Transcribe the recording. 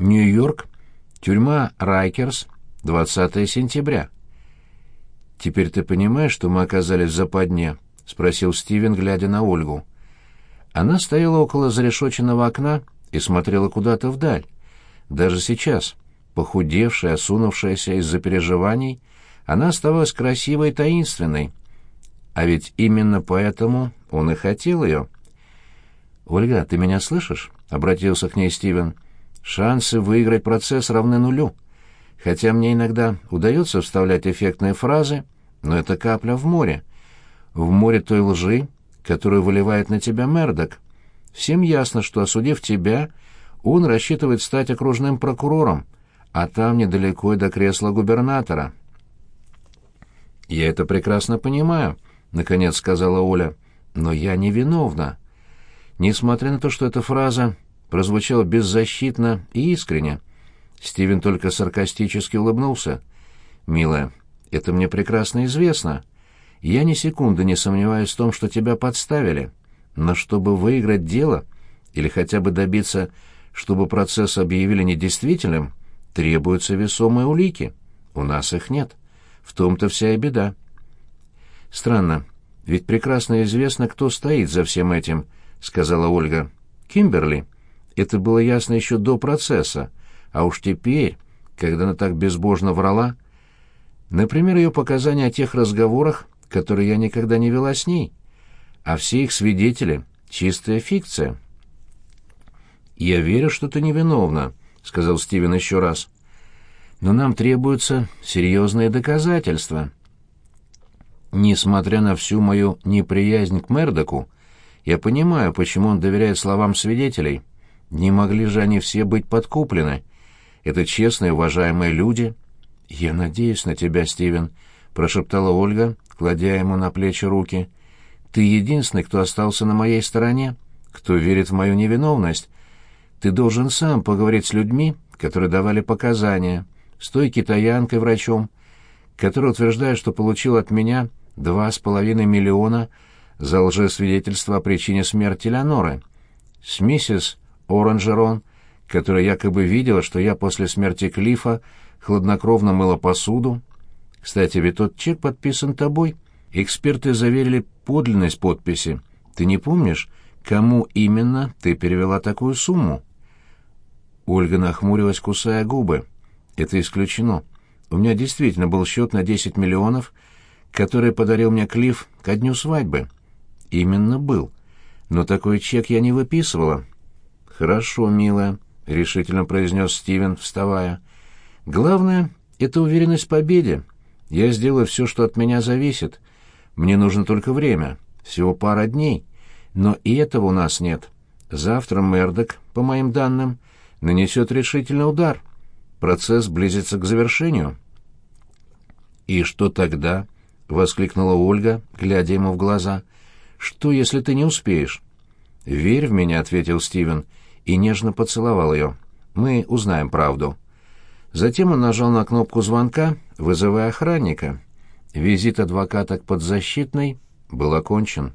Нью-Йорк, тюрьма Райкерс, 20 сентября. «Теперь ты понимаешь, что мы оказались в западне?» — спросил Стивен, глядя на Ольгу. Она стояла около зарешоченного окна и смотрела куда-то вдаль. Даже сейчас, похудевшая, осунувшаяся из-за переживаний, она оставалась красивой и таинственной. А ведь именно поэтому он и хотел ее. «Ольга, ты меня слышишь?» — обратился к ней Стивен. «Шансы выиграть процесс равны нулю. Хотя мне иногда удается вставлять эффектные фразы, но это капля в море. В море той лжи, которую выливает на тебя Мердок. Всем ясно, что, осудив тебя, он рассчитывает стать окружным прокурором, а там недалеко и до кресла губернатора. «Я это прекрасно понимаю», — наконец сказала Оля, — «но я не виновна». Несмотря на то, что эта фраза прозвучала беззащитно и искренне, Стивен только саркастически улыбнулся. «Милая, это мне прекрасно известно. Я ни секунды не сомневаюсь в том, что тебя подставили. Но чтобы выиграть дело или хотя бы добиться, чтобы процесс объявили недействительным, требуются весомые улики. У нас их нет. В том-то вся и беда. Странно, ведь прекрасно известно, кто стоит за всем этим, сказала Ольга. Кимберли. Это было ясно еще до процесса, а уж теперь, когда она так безбожно врала, например, ее показания о тех разговорах, которые я никогда не вела с ней, а все их свидетели — чистая фикция. «Я верю, что ты невиновна», — сказал Стивен еще раз. «Но нам требуются серьезные доказательства». Несмотря на всю мою неприязнь к Мердоку, я понимаю, почему он доверяет словам свидетелей. Не могли же они все быть подкуплены. Это честные, уважаемые люди. Я надеюсь на тебя, Стивен, прошептала Ольга, кладя ему на плечи руки. Ты единственный, кто остался на моей стороне, кто верит в мою невиновность. Ты должен сам поговорить с людьми, которые давали показания, с той китаянкой-врачом, который утверждает, что получил от меня два с половиной миллиона за лжесвидетельство о причине смерти Леоноры, с миссис Оранжерон, которая якобы видела, что я после смерти Клифа хладнокровно мыла посуду. Кстати, ведь тот чек подписан тобой. Эксперты заверили подлинность подписи. Ты не помнишь, кому именно ты перевела такую сумму?» Ольга нахмурилась, кусая губы. «Это исключено. У меня действительно был счет на 10 миллионов, который подарил мне Клифф ко дню свадьбы. Именно был. Но такой чек я не выписывала». «Хорошо, милая», — решительно произнес Стивен, вставая. «Главное — это уверенность в победе. Я сделаю все, что от меня зависит. Мне нужно только время, всего пара дней. Но и этого у нас нет. Завтра Мердок, по моим данным, нанесет решительный удар. Процесс близится к завершению». «И что тогда?» — воскликнула Ольга, глядя ему в глаза. «Что, если ты не успеешь?» «Верь в меня», — ответил Стивен, и нежно поцеловал ее. «Мы узнаем правду». Затем он нажал на кнопку звонка, вызывая охранника. Визит адвоката к подзащитной был окончен.